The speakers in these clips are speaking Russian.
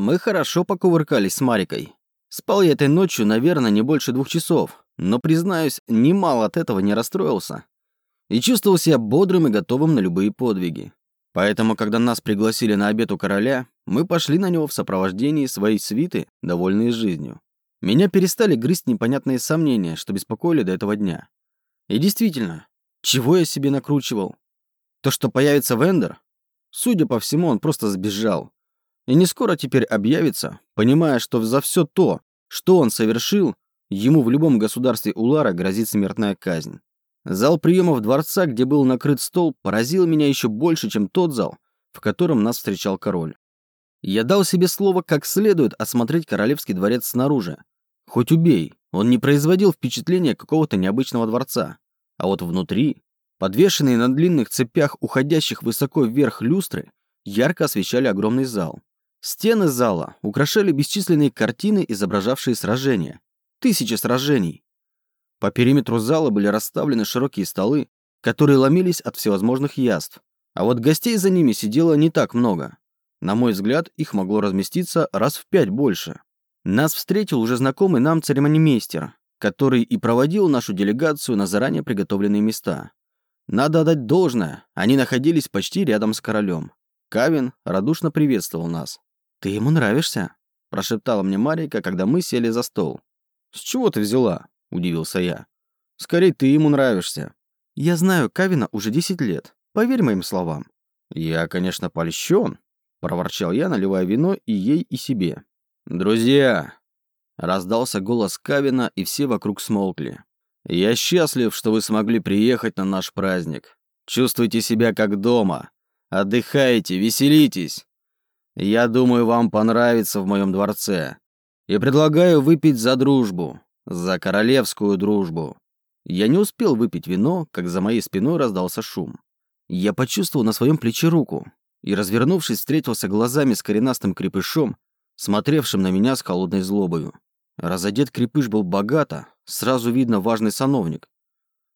Мы хорошо покувыркались с Марикой. Спал я этой ночью, наверное, не больше двух часов, но, признаюсь, немало от этого не расстроился. И чувствовал себя бодрым и готовым на любые подвиги. Поэтому, когда нас пригласили на обед у короля, мы пошли на него в сопровождении своей свиты, довольные жизнью. Меня перестали грызть непонятные сомнения, что беспокоили до этого дня. И действительно, чего я себе накручивал? То, что появится Вендер? Судя по всему, он просто сбежал. И не скоро теперь объявится, понимая, что за все то, что он совершил, ему в любом государстве Улара грозит смертная казнь. Зал приемов дворца, где был накрыт стол, поразил меня еще больше, чем тот зал, в котором нас встречал король. Я дал себе слово как следует осмотреть королевский дворец снаружи. Хоть убей, он не производил впечатления какого-то необычного дворца. А вот внутри, подвешенные на длинных цепях, уходящих высоко вверх люстры, ярко освещали огромный зал. Стены зала украшали бесчисленные картины, изображавшие сражения. Тысячи сражений. По периметру зала были расставлены широкие столы, которые ломились от всевозможных яств. А вот гостей за ними сидело не так много. На мой взгляд, их могло разместиться раз в пять больше. Нас встретил уже знакомый нам церемонимейстер, который и проводил нашу делегацию на заранее приготовленные места. Надо отдать должное, они находились почти рядом с королем. Кавин радушно приветствовал нас. «Ты ему нравишься?» – прошептала мне Марика, когда мы сели за стол. «С чего ты взяла?» – удивился я. «Скорее, ты ему нравишься». «Я знаю Кавина уже 10 лет. Поверь моим словам». «Я, конечно, польщен», – проворчал я, наливая вино и ей, и себе. «Друзья!» – раздался голос Кавина, и все вокруг смолкли. «Я счастлив, что вы смогли приехать на наш праздник. Чувствуйте себя как дома. Отдыхайте, веселитесь. Я думаю, вам понравится в моем дворце. И предлагаю выпить за дружбу. За королевскую дружбу. Я не успел выпить вино, как за моей спиной раздался шум. Я почувствовал на своем плече руку и, развернувшись, встретился глазами с коренастым крепышом, смотревшим на меня с холодной злобою. Разодет крепыш был богато, сразу видно важный сановник.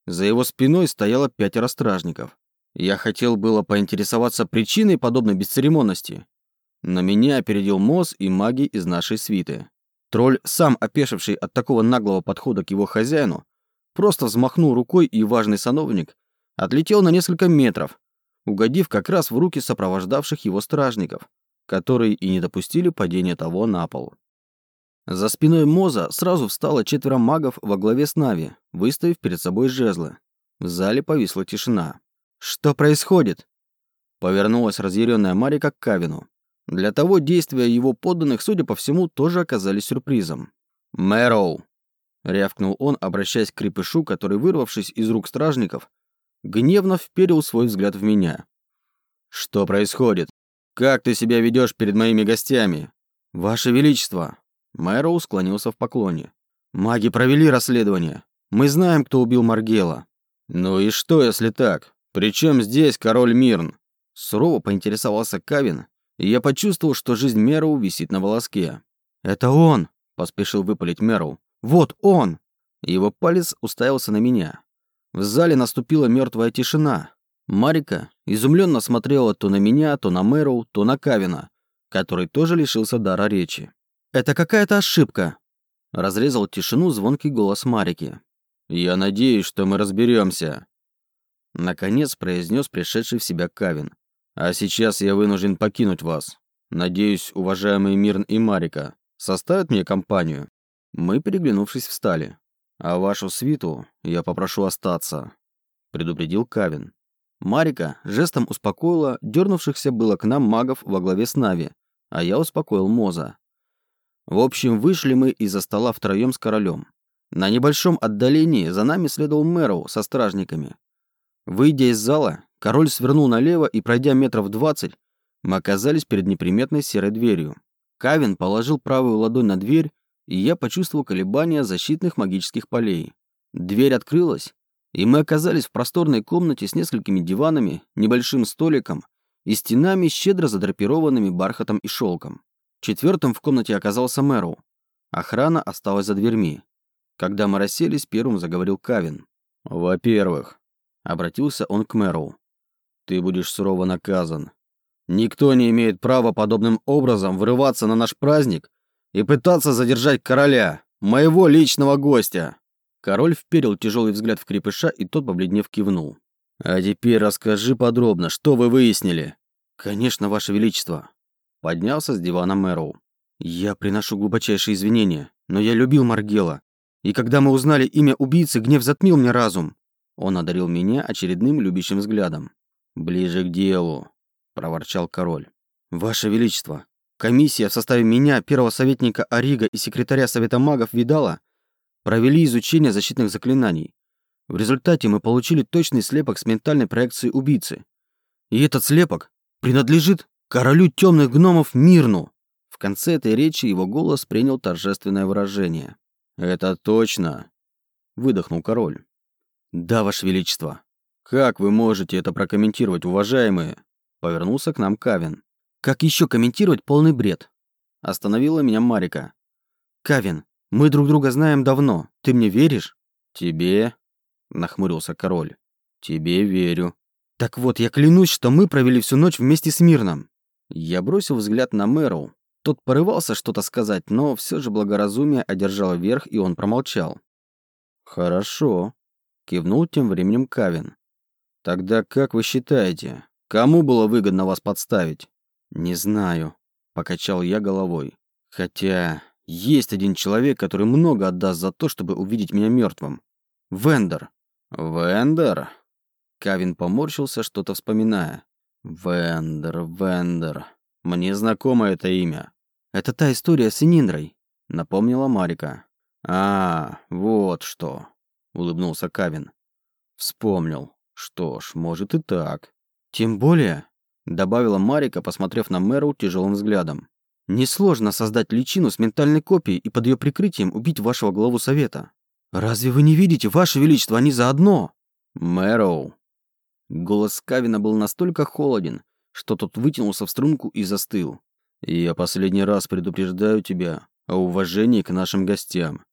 За его спиной стояло пятеро стражников. Я хотел было поинтересоваться причиной подобной бесцеремонности, но меня опередил Моз и маги из нашей свиты. Тролль, сам опешивший от такого наглого подхода к его хозяину, просто взмахнул рукой, и важный сановник отлетел на несколько метров, угодив как раз в руки сопровождавших его стражников, которые и не допустили падения того на пол. За спиной Моза сразу встало четверо магов во главе с Нави, выставив перед собой жезлы. В зале повисла тишина. «Что происходит?» Повернулась разъяренная Марика к Кавину. Для того действия его подданных, судя по всему, тоже оказались сюрпризом. «Мэроу!» — рявкнул он, обращаясь к крепышу, который, вырвавшись из рук стражников, гневно вперил свой взгляд в меня. «Что происходит? Как ты себя ведешь перед моими гостями?» «Ваше Величество!» Мэроу склонился в поклоне. «Маги провели расследование. Мы знаем, кто убил Маргела». «Ну и что, если так? Причем здесь король Мирн?» Сурово поинтересовался Кавин, и я почувствовал, что жизнь Мероу висит на волоске. «Это он!» – поспешил выпалить Мероу. «Вот он!» Его палец уставился на меня. В зале наступила мертвая тишина. Марика изумленно смотрела то на меня, то на Мэроу, то на Кавина, который тоже лишился дара речи. «Это какая-то ошибка!» Разрезал тишину звонкий голос Марики. «Я надеюсь, что мы разберемся. Наконец произнес пришедший в себя Кавин. А сейчас я вынужден покинуть вас. Надеюсь, уважаемый Мирн и Марика составят мне компанию. Мы, переглянувшись, встали. А вашу свиту я попрошу остаться, предупредил Кавин. Марика жестом успокоила дернувшихся было к нам магов во главе с Нави, а я успокоил Моза. В общем, вышли мы из-за стола втроем с королем. На небольшом отдалении за нами следовал Мэроу со стражниками. Выйдя из зала, Король свернул налево, и, пройдя метров двадцать, мы оказались перед неприметной серой дверью. Кавин положил правую ладонь на дверь, и я почувствовал колебания защитных магических полей. Дверь открылась, и мы оказались в просторной комнате с несколькими диванами, небольшим столиком и стенами, щедро задрапированными бархатом и шелком. Четвертым в комнате оказался Мэроу. Охрана осталась за дверьми. Когда мы расселись, первым заговорил Кавин. «Во-первых», — обратился он к Мэроу, ты будешь сурово наказан. Никто не имеет права подобным образом врываться на наш праздник и пытаться задержать короля, моего личного гостя. Король вперил тяжелый взгляд в крепыша, и тот, побледнев, кивнул. «А теперь расскажи подробно, что вы выяснили?» «Конечно, Ваше Величество», — поднялся с дивана Мэроу. «Я приношу глубочайшие извинения, но я любил Маргела. И когда мы узнали имя убийцы, гнев затмил мне разум». Он одарил меня очередным любящим взглядом. «Ближе к делу», — проворчал король. «Ваше Величество, комиссия в составе меня, первого советника Арига и секретаря Совета магов Видала провели изучение защитных заклинаний. В результате мы получили точный слепок с ментальной проекцией убийцы. И этот слепок принадлежит королю темных гномов Мирну. В конце этой речи его голос принял торжественное выражение. «Это точно!» — выдохнул король. «Да, Ваше Величество. Как вы можете это прокомментировать, уважаемые?» Повернулся к нам Кавин. «Как еще комментировать полный бред?» Остановила меня Марика. «Кавин, мы друг друга знаем давно. Ты мне веришь?» «Тебе?» Нахмурился король. «Тебе верю». «Так вот, я клянусь, что мы провели всю ночь вместе с Мирном». Я бросил взгляд на Мэру. Тот порывался что-то сказать, но все же благоразумие одержало верх, и он промолчал. «Хорошо», — кивнул тем временем Кавин. «Тогда как вы считаете, кому было выгодно вас подставить?» «Не знаю», — покачал я головой. «Хотя есть один человек, который много отдаст за то, чтобы увидеть меня мертвым. Вендер». «Вендер?» Кавин поморщился, что-то вспоминая. «Вендер, Вендер. Мне знакомо это имя». «Это та история с Ининдрой», — напомнила Марика. «А, вот что», — улыбнулся Кавин. «Вспомнил. Что ж, может и так». «Тем более», — добавила Марика, посмотрев на Мэру тяжелым взглядом. «Несложно создать личину с ментальной копией и под ее прикрытием убить вашего главу совета. Разве вы не видите, ваше величество, они заодно?» «Мэроу». Голос Кавина был настолько холоден, что тот вытянулся в струнку и застыл. «Я последний раз предупреждаю тебя о уважении к нашим гостям.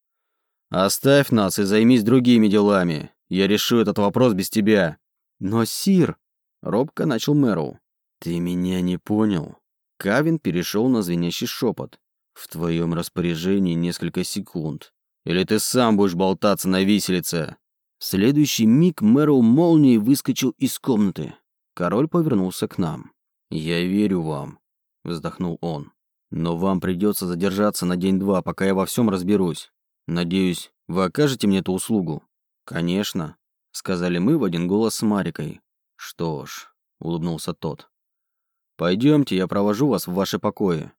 Оставь нас и займись другими делами. Я решу этот вопрос без тебя». «Но, Сир...» — робко начал Мэроу. «Ты меня не понял». Кавин перешел на звенящий шепот. «В твоем распоряжении несколько секунд. Или ты сам будешь болтаться на виселице?» В следующий миг Мэрил молнией выскочил из комнаты. Король повернулся к нам. «Я верю вам», — вздохнул он. «Но вам придется задержаться на день-два, пока я во всем разберусь. Надеюсь, вы окажете мне эту услугу?» «Конечно», — сказали мы в один голос с Марикой. «Что ж», — улыбнулся тот. «Пойдемте, я провожу вас в ваши покои.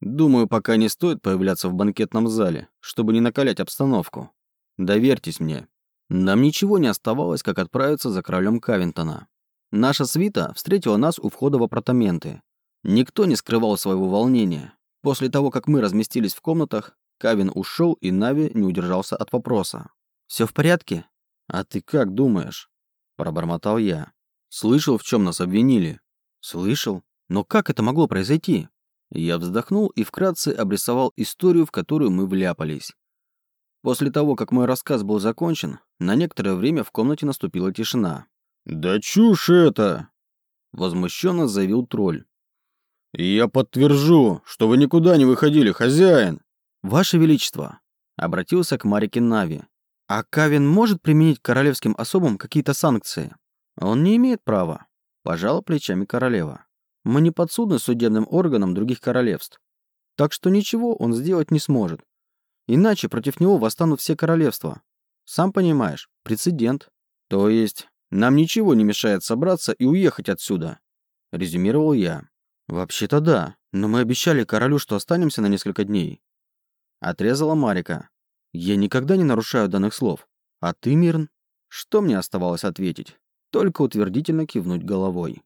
Думаю, пока не стоит появляться в банкетном зале, чтобы не накалять обстановку. Доверьтесь мне». Нам ничего не оставалось, как отправиться за королем Кавинтона. Наша свита встретила нас у входа в апартаменты. Никто не скрывал своего волнения. После того, как мы разместились в комнатах, Кавин ушел, и Нави не удержался от вопроса. «Все в порядке?» «А ты как думаешь?» Пробормотал я. «Слышал, в чем нас обвинили?» «Слышал. Но как это могло произойти?» Я вздохнул и вкратце обрисовал историю, в которую мы вляпались. После того, как мой рассказ был закончен, на некоторое время в комнате наступила тишина. «Да чушь это!» — возмущенно заявил тролль. «Я подтвержу, что вы никуда не выходили, хозяин!» «Ваше Величество!» — обратился к Марике Нави. «А Кавин может применить королевским особам какие-то санкции?» «Он не имеет права», — пожала плечами королева. «Мы не подсудны судебным органам других королевств. Так что ничего он сделать не сможет. Иначе против него восстанут все королевства. Сам понимаешь, прецедент. То есть, нам ничего не мешает собраться и уехать отсюда, резюмировал я. Вообще-то да, но мы обещали королю, что останемся на несколько дней. Отрезала Марика. Я никогда не нарушаю данных слов. А ты, Мирн? Что мне оставалось ответить? Только утвердительно кивнуть головой.